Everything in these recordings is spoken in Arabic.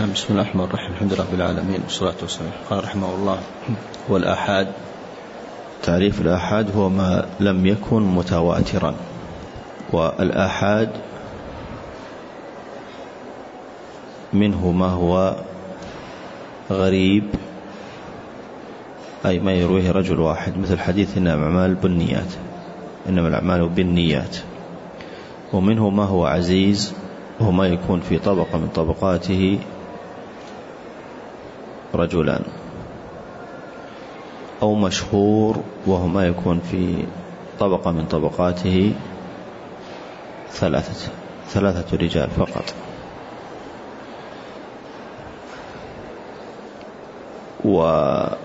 بسم الله الرحمن الرحيم. الحمد لله رب العالمين. والصلاة والسلام. قال رحمه الله والآحاد تعريف الآحاد هو ما لم يكن متواترا. والآحاد منه ما هو غريب أي ما يرويه رجل واحد مثل حديث إنما الأعمال بالنيات. إنما الأعمال بالنيات. ومنه ما هو عزيز وهو ما يكون في طبقة من طبقاته رجلان. أو مشهور وهو ما يكون في طبقة من طبقاته ثلاثة ثلاثة رجال فقط. وثمرة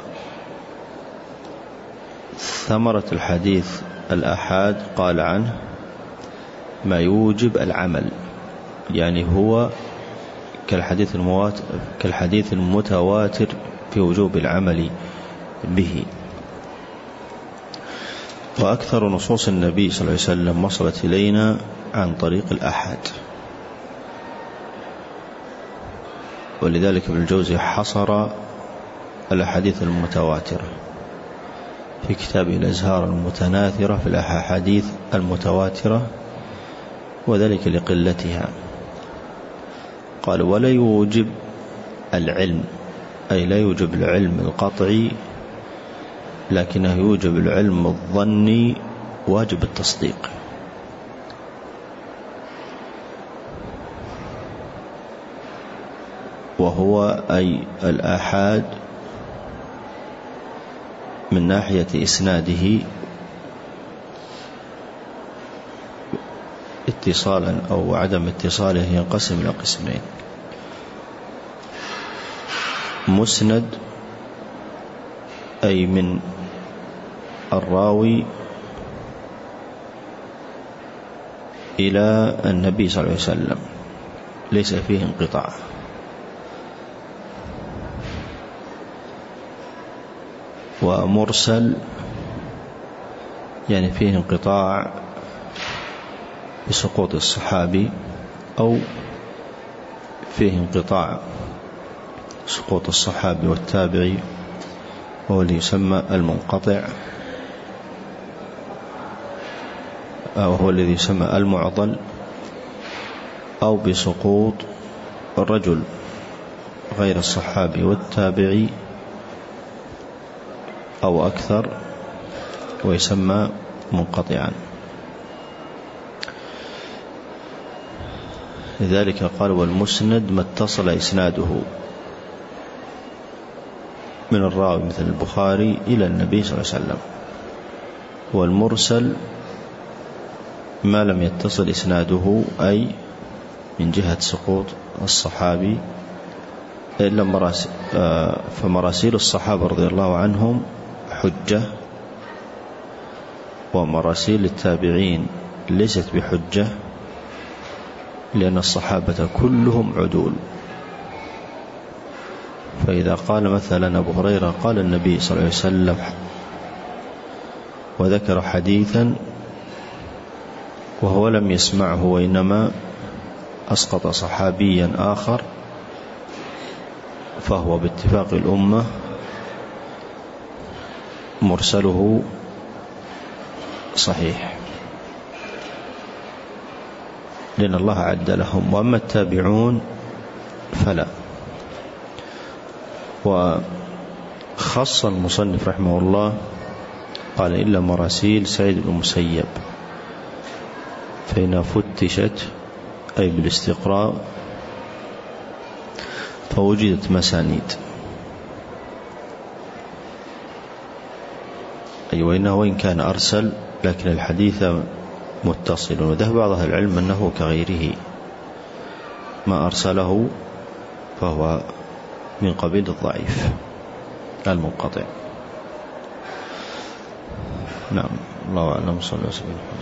الحديث الآحاد قال عنه ما يوجب العمل يعني هو كالحديث المواتر كالحديث المتواتر في وجوب العمل به. وأكثر نصوص النبي صلى الله عليه وسلم وصلت إلينا عن طريق الأحد. ولذلك ابن الجوزي حصر الأحاديث المتواترة في كتابه الأزهار المتناثرة في الأحاديث المتواترة وذلك لقلتها. قال ولا يوجب العلم أي لا يوجب العلم القطعي لكنه يوجب العلم الظني واجب التصديق. وهو أي الآحاد من ناحية إسناده اتصالا أو عدم اتصاله ينقسم إلى قسمين. مسند أي من الراوي إلى النبي صلى الله عليه وسلم. ليس فيه انقطاع. ومرسل يعني فيه انقطاع بسقوط الصحابي أو فيه انقطاع سقوط الصحابي والتابعي وهو اللي يسمى المنقطع أو هو الذي يسمى المعضل أو بسقوط الرجل غير الصحابي والتابعي أو أكثر ويسمى منقطعا. لذلك قال والمسند ما اتصل إسناده. من الراوي مثل البخاري إلى النبي صلى الله عليه وسلم. والمرسل ما لم يتصل إسناده أي من جهة سقوط الصحابي إلا آه، فمراسيل الصحابة رضي الله عنهم حجة ومراسيل التابعين ليست بحجة. لأن الصحابة كلهم عدول. فإذا قال مثلا أبو هريرة قال النبي صلى الله عليه وسلم وذكر حديثا وهو لم يسمعه وإنما أسقط صحابيا آخر فهو باتفاق الأمة مرسله صحيح. لأن الله عد لهم وأما التابعون فلا. وخص المصنف رحمه الله قال إلا مراسيل سعيد بن المسيب فإنها فتشت أي بالاستقراء فوجدت مسانيد. أي وإنه وإن كان أرسل لكن الحديث متصل وذهب بعض أهل العلم أنه كغيره ما أرسله فهو من قبيل الضعيف المنقطع. نعم الله أعلم. صلى الله عليه وسلم.